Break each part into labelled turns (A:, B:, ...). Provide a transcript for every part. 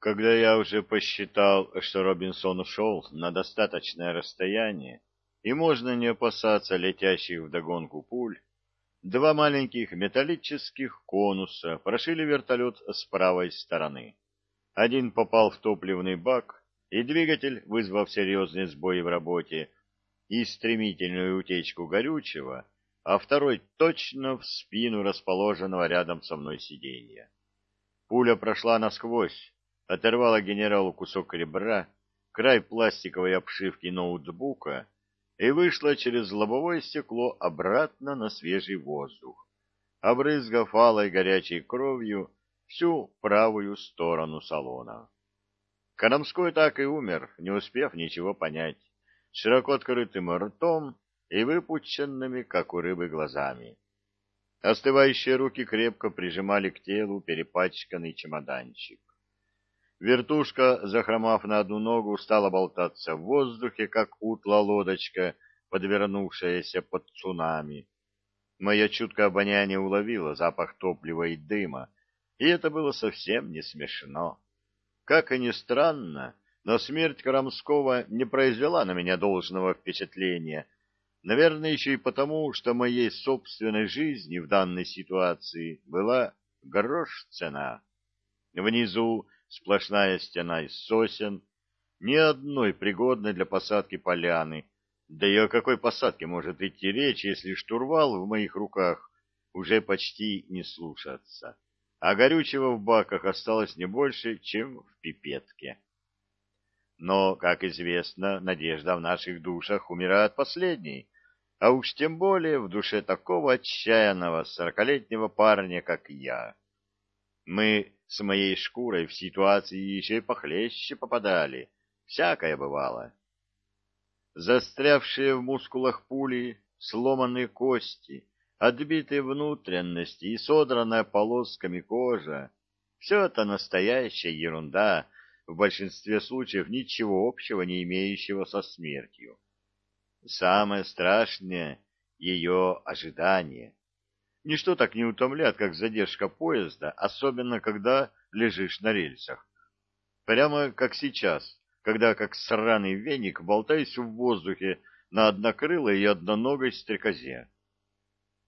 A: Когда я уже посчитал, что Робинсон ушел на достаточное расстояние, и можно не опасаться летящих вдогонку пуль, два маленьких металлических конуса прошили вертолет с правой стороны. Один попал в топливный бак, и двигатель, вызвав серьезные сбои в работе и стремительную утечку горючего, а второй точно в спину расположенного рядом со мной сиденья. Пуля прошла насквозь, оторвала генералу кусок ребра, край пластиковой обшивки ноутбука и вышла через лобовое стекло обратно на свежий воздух, обрызгав алой горячей кровью всю правую сторону салона. Карамской так и умер, не успев ничего понять, широко открытым ртом и выпученными, как у рыбы, глазами. Остывающие руки крепко прижимали к телу перепачканный чемоданчик. Вертушка, захромав на одну ногу, стала болтаться в воздухе, как утла лодочка, подвернувшаяся под цунами. Мое чуткое обоняние уловило запах топлива и дыма, и это было совсем не смешно. Как и ни странно, но смерть Крамского не произвела на меня должного впечатления, наверное, еще и потому, что моей собственной жизни в данной ситуации была грош цена. Внизу сплошная стена из сосен, ни одной пригодной для посадки поляны, да и о какой посадке может идти речь, если штурвал в моих руках уже почти не слушается, а горючего в баках осталось не больше, чем в пипетке. Но, как известно, надежда в наших душах умирает последней, а уж тем более в душе такого отчаянного сорокалетнего парня, как я. Мы с моей шкурой в ситуации еще и похлеще попадали. Всякое бывало. Застрявшие в мускулах пули, сломанные кости, отбитые внутренности и содранная полосками кожа — все это настоящая ерунда, в большинстве случаев ничего общего не имеющего со смертью. Самое страшное — ее ожидание. Ничто так не утомляет, как задержка поезда, особенно когда лежишь на рельсах. Прямо как сейчас, когда как сраный веник болтаюсь в воздухе на однокрылой и одноногой стрекозе.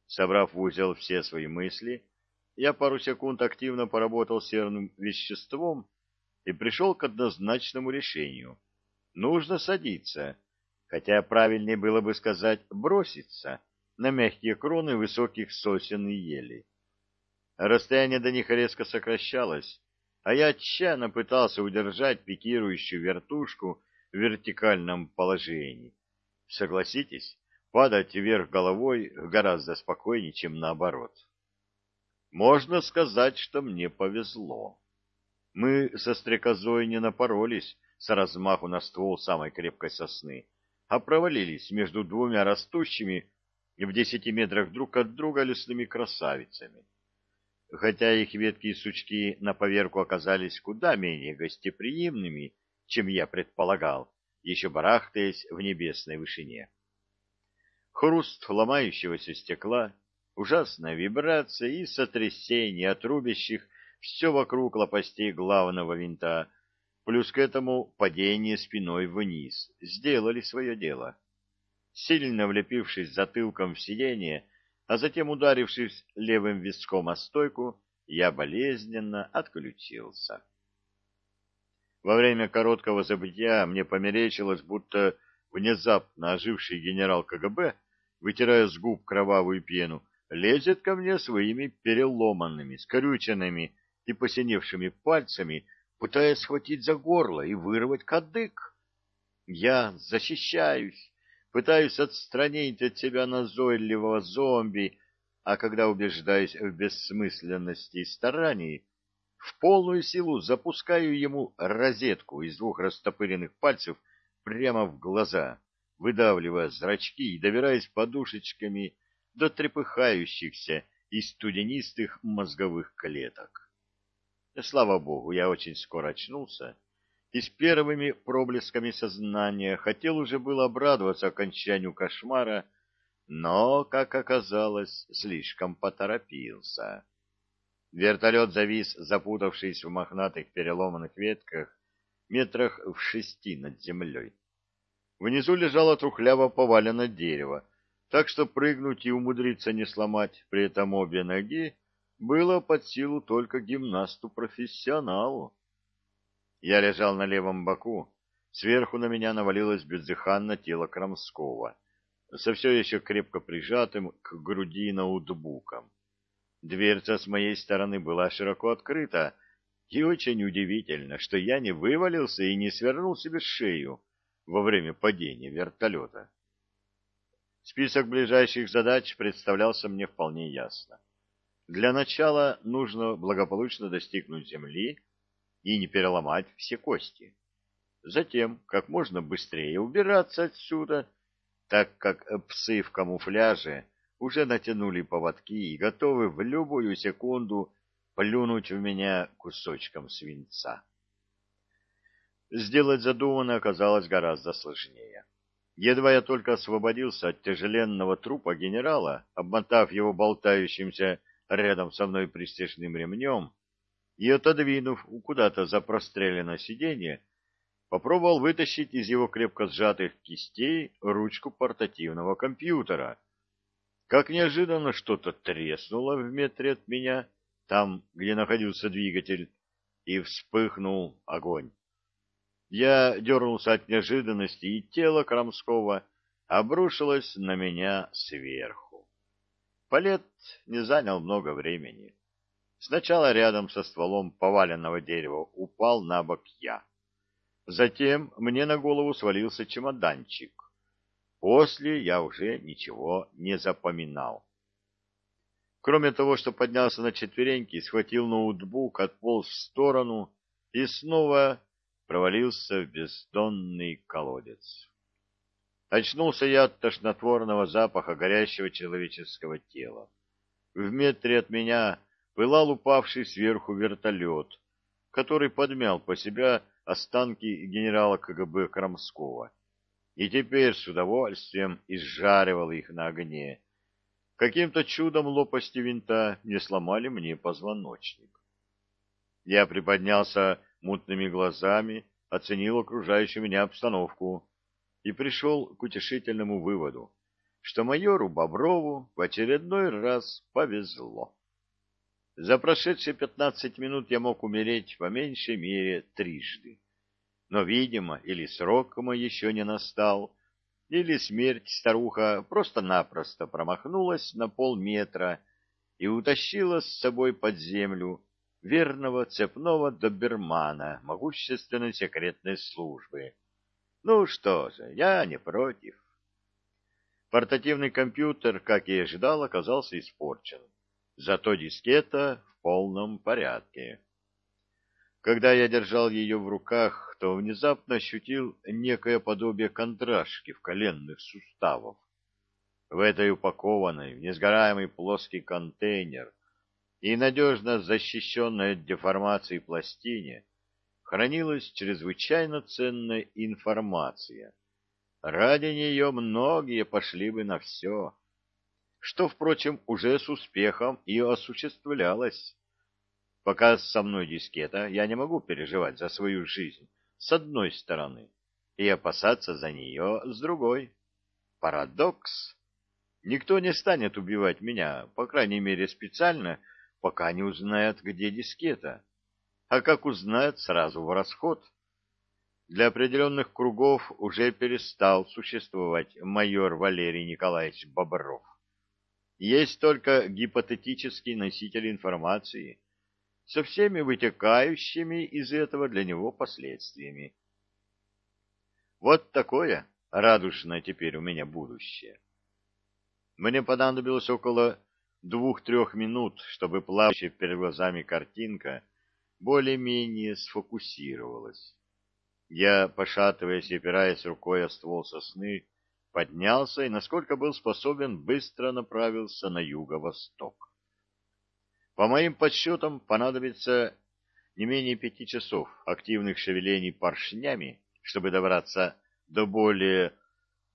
A: Собрав в узел все свои мысли, я пару секунд активно поработал серным веществом и пришел к однозначному решению. Нужно садиться, хотя правильнее было бы сказать «броситься» на мягкие кроны высоких сосен и елей. Расстояние до них резко сокращалось, а я отчаянно пытался удержать пикирующую вертушку в вертикальном положении. Согласитесь, падать вверх головой гораздо спокойнее, чем наоборот. Можно сказать, что мне повезло. Мы со стрекозой не напоролись с размаху на ствол самой крепкой сосны, а провалились между двумя растущими в десяти метрах друг от друга лесными красавицами. Хотя их ветки и сучки на поверку оказались куда менее гостеприимными, чем я предполагал, еще барахтаясь в небесной вышине. Хруст ломающегося стекла, ужасная вибрация и сотрясение отрубящих все вокруг лопастей главного винта, плюс к этому падение спиной вниз, сделали свое дело сильно влепившись затылком в сиденье, а затем ударившись левым виском о стойку, я болезненно отключился. Во время короткого забытия мне померещилось, будто внезапно оживший генерал КГБ, вытирая с губ кровавую пену, лезет ко мне своими переломанными, скрюченными и посиневшими пальцами, пытаясь схватить за горло и вырвать кадык. Я защищаюсь, пытаюсь отстранить от себя назойливого зомби, а когда убеждаюсь в бессмысленности стараний, в полную силу запускаю ему розетку из двух растопыренных пальцев прямо в глаза, выдавливая зрачки и добираясь подушечками до трепыхающихся и студенистых мозговых клеток. Слава богу, я очень скоро очнулся и с первыми проблесками сознания хотел уже было обрадоваться окончанию кошмара, но, как оказалось, слишком поторопился. Вертолет завис, запутавшись в мохнатых переломанных ветках, метрах в шести над землей. Внизу лежало трухляво поваленное дерево, так что прыгнуть и умудриться не сломать при этом обе ноги было под силу только гимнасту-профессионалу. Я лежал на левом боку, сверху на меня навалилось бездыханно тело Крамского, со все еще крепко прижатым к груди ноутбуком. Дверца с моей стороны была широко открыта, и очень удивительно, что я не вывалился и не свернул себе шею во время падения вертолета. Список ближайших задач представлялся мне вполне ясно. Для начала нужно благополучно достигнуть земли и не переломать все кости. Затем, как можно быстрее убираться отсюда, так как псы в камуфляже уже натянули поводки и готовы в любую секунду плюнуть в меня кусочком свинца. Сделать задуманное оказалось гораздо сложнее. Едва я только освободился от тяжеленного трупа генерала, обмотав его болтающимся рядом со мной пристежным ремнем и отодвинув куда-то за простреленное сиденье, попробовал вытащить из его крепко сжатых кистей ручку портативного компьютера — как неожиданно что-то треснуло в метре от меня, там, где находился двигатель, и вспыхнул огонь. Я дернулся от неожиданности, и тело Крамского обрушилось на меня сверху. Полет не занял много времени. Сначала рядом со стволом поваленного дерева упал на бок я. Затем мне на голову свалился чемоданчик. После я уже ничего не запоминал. Кроме того, что поднялся на четвереньки, схватил ноутбук, отполз в сторону и снова провалился в бездонный колодец. Очнулся я от тошнотворного запаха горящего человеческого тела. В метре от меня пылал упавший сверху вертолет, который подмял по себя останки генерала КГБ Крамского и теперь с удовольствием изжаривал их на огне. Каким-то чудом лопасти винта не сломали мне позвоночник. Я приподнялся мутными глазами, оценил окружающую меня обстановку и пришел к утешительному выводу, что майору Боброву в очередной раз повезло. За прошедшие пятнадцать минут я мог умереть по меньшей мере трижды но, видимо, или срок мой еще не настал, или смерть старуха просто-напросто промахнулась на полметра и утащила с собой под землю верного цепного добермана могущественной секретной службы. Ну что же, я не против. Портативный компьютер, как и ожидал, оказался испорчен. Зато дискета в полном порядке. Когда я держал ее в руках, то внезапно ощутил некое подобие кондрашки в коленных суставах. В этой упакованной, в несгораемый плоский контейнер и надежно защищенной от деформации пластине хранилась чрезвычайно ценная информация. Ради нее многие пошли бы на все, что, впрочем, уже с успехом и осуществлялось. Пока со мной дискета, я не могу переживать за свою жизнь с одной стороны и опасаться за нее с другой. Парадокс. Никто не станет убивать меня, по крайней мере специально, пока не узнает, где дискета. А как узнает, сразу в расход. Для определенных кругов уже перестал существовать майор Валерий Николаевич Бобров. Есть только гипотетический носитель информации — со всеми вытекающими из этого для него последствиями. Вот такое радужное теперь у меня будущее. Мне понадобилось около двух-трех минут, чтобы плавающая перед глазами картинка более-менее сфокусировалась. Я, пошатываясь и опираясь рукой о ствол сосны, поднялся и, насколько был способен, быстро направился на юго-восток. По моим подсчетам, понадобится не менее пяти часов активных шевелений поршнями, чтобы добраться до более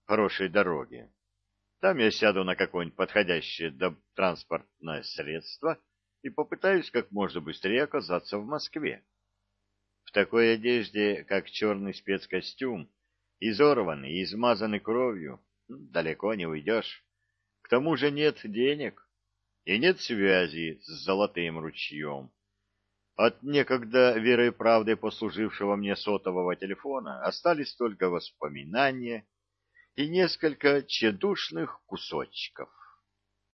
A: хорошей дороги. Там я сяду на какое-нибудь подходящее транспортное средство и попытаюсь как можно быстрее оказаться в Москве. В такой одежде, как черный спецкостюм, изорванный и измазанный кровью, далеко не уйдешь. К тому же нет денег и нет связи с золотым ручьем. От некогда верой и правдой послужившего мне сотового телефона остались только воспоминания и несколько тщедушных кусочков.